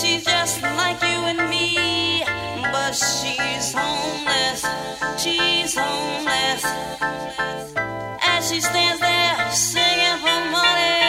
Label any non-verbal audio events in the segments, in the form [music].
She's just like you and me, but she's homeless. She's homeless. As she stands there singing for money.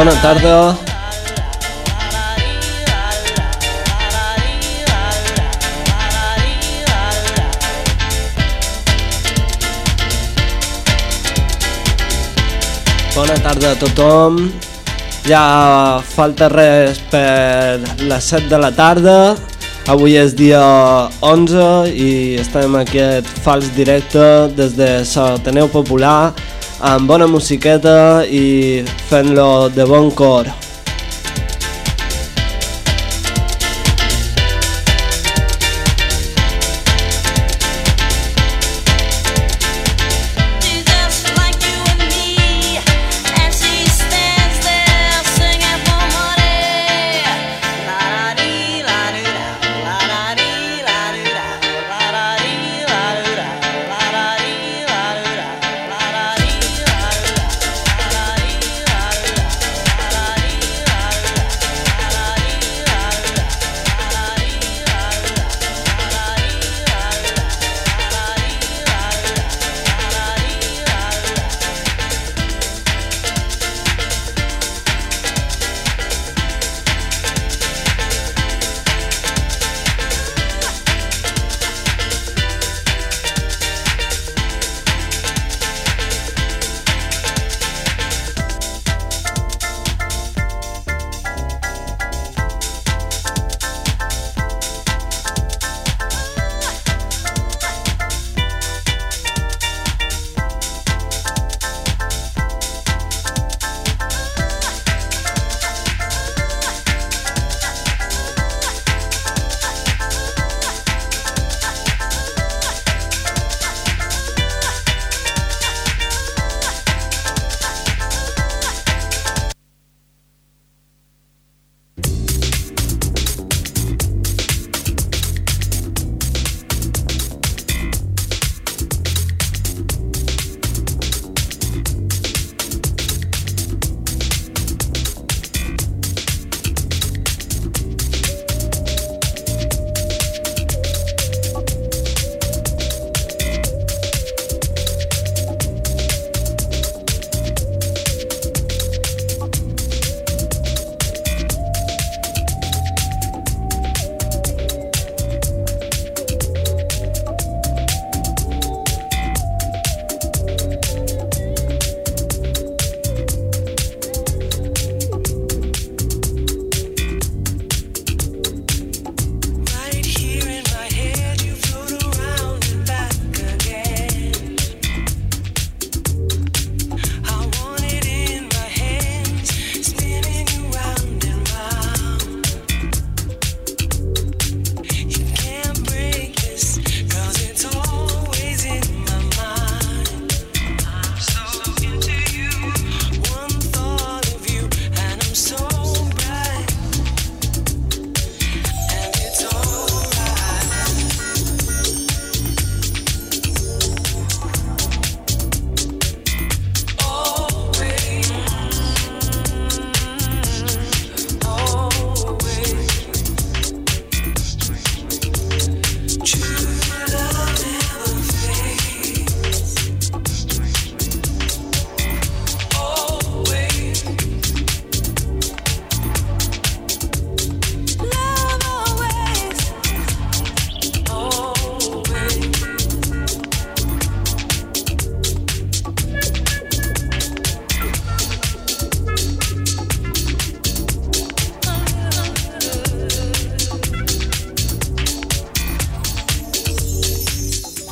Bona tarda. Bona tarda a tothom. Ja falta res per les 7 de la tarda. Avui és dia 11 i estem aquí aquest fals directe des de l'Ateneu Popular amb bona musiqueta i fent-lo de bon cor.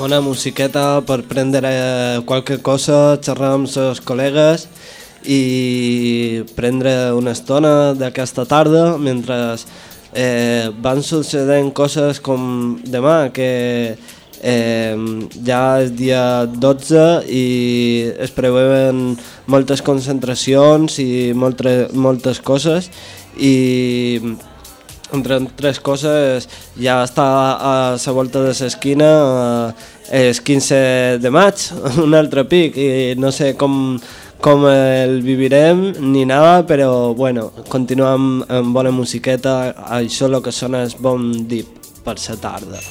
Una musiqueta per prendre qualque cosa, xerrar amb els col·legues i prendre una estona d'aquesta tarda mentre eh, van succeint coses com demà que eh, ja és dia 12 i es preveuen moltes concentracions i moltes, moltes coses i entre altres coses ja està a la volta de l'esquina eh, el 15 de maig, [laughs] un altre pic i no sé com, com el vivirem ni nada, però bueno, continuem amb bona musiqueta, això el que sona és bon dip per la tarda.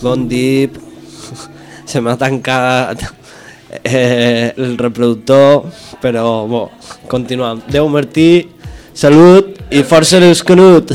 Bon dip. [laughs] Se m'ha tancat eh, el reproductor, però bo, continuem. Déu Martí, salut i força el canut.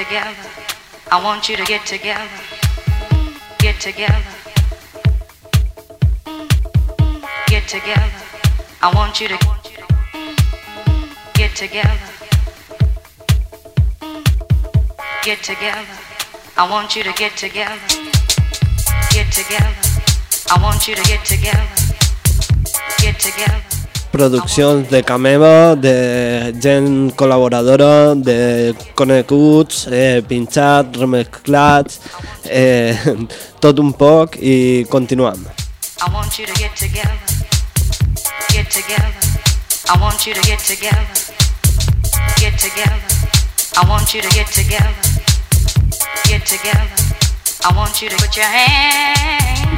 I want you to get together, get together, get together. I want you to get together, get together. I want you to get together, get together. I want you to get together, get together. Produccions de Cameva, de gent col·laboradora, de coneguts, eh, pinxats, remesclats, eh, [laughs] tot un poc i continuem. I want you to get together, get together, I want you to get together, get together, I want you to get together, get together, I want you to put your hands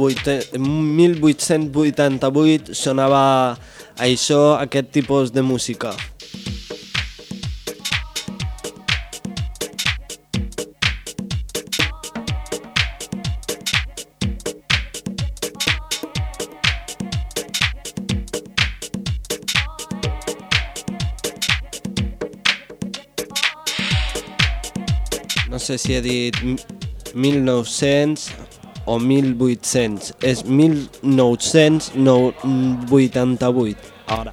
1888 sonava això, aquest tipus de música. no sé si he dit 1900 o 1800. És 1988. Ara.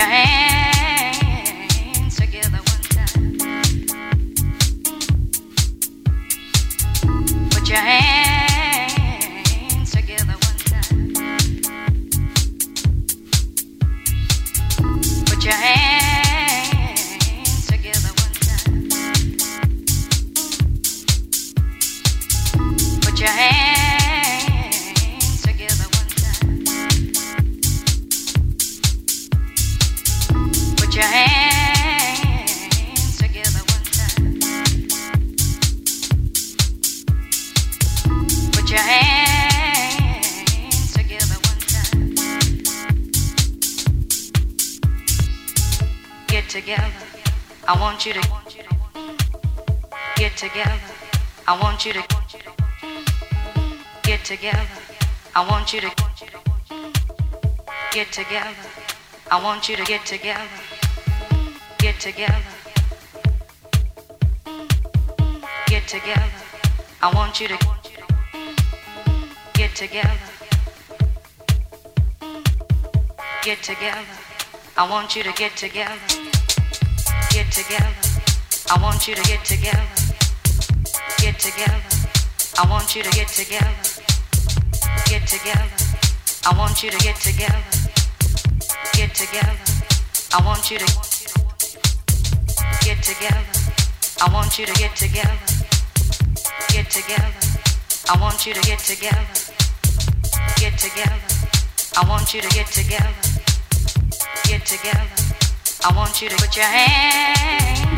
your hand. Want you to get together. Get together. Get together. I want you to get together. Get together. I want you to get together. Get together. I want you to get together. Get together. I want you to get together. Get together. I want you to get together. Get together. I want you to get together. I want you to get together. Get together. I want you to get together. Get together. I want you to get together. Get together. I want you to put your hands.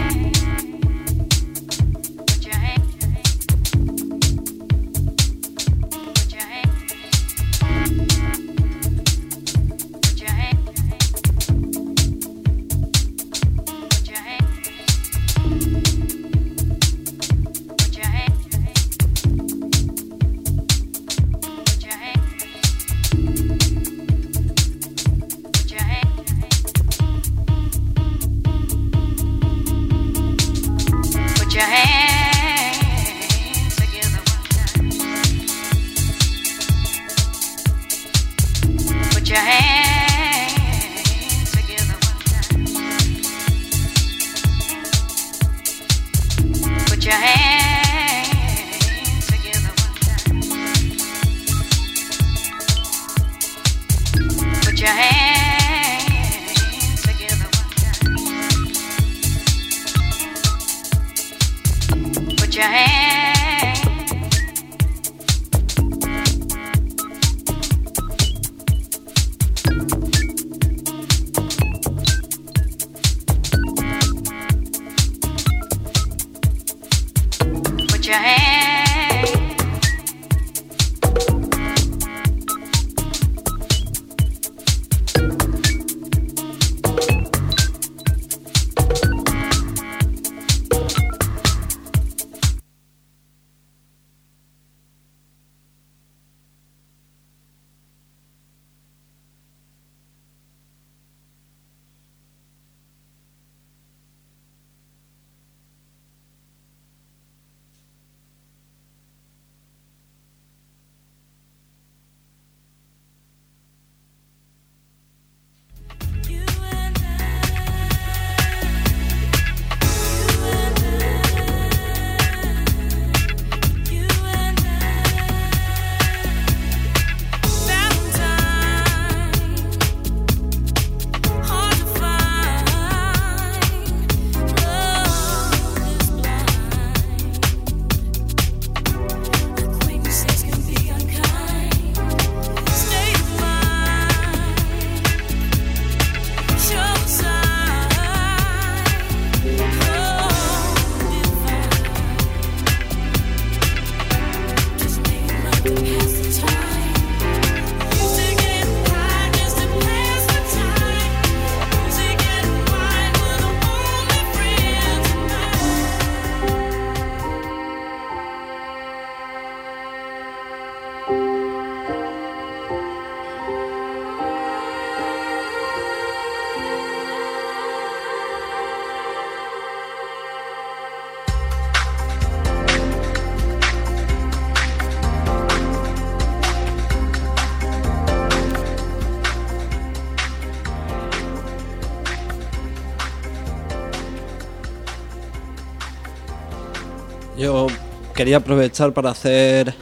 Quería aprovechar para hacer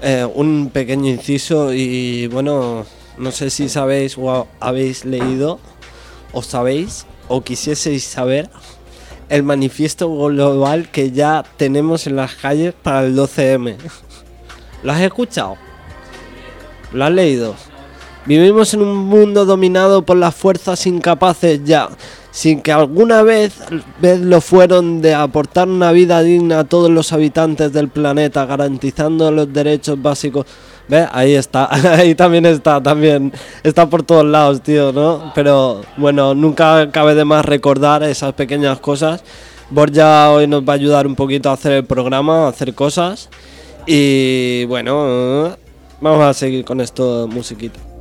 eh, un pequeño inciso y bueno, no sé si sabéis o habéis leído o sabéis o quisieseis saber el manifiesto global que ya tenemos en las calles para el 12M. ¿Lo has escuchado? ¿Lo has leído? Vivimos en un mundo dominado por las fuerzas incapaces ya, sin que alguna vez, vez lo fueron, de aportar una vida digna a todos los habitantes del planeta, garantizando los derechos básicos Ve, ahí está, [laughs] ahí también está, también está por todos lados, tío, ¿no? Pero bueno, nunca cabe de más recordar esas pequeñas cosas. Borja hoy nos va a ayudar un poquito a hacer el programa, a hacer cosas. Y bueno, vamos a seguir con esto musiquita.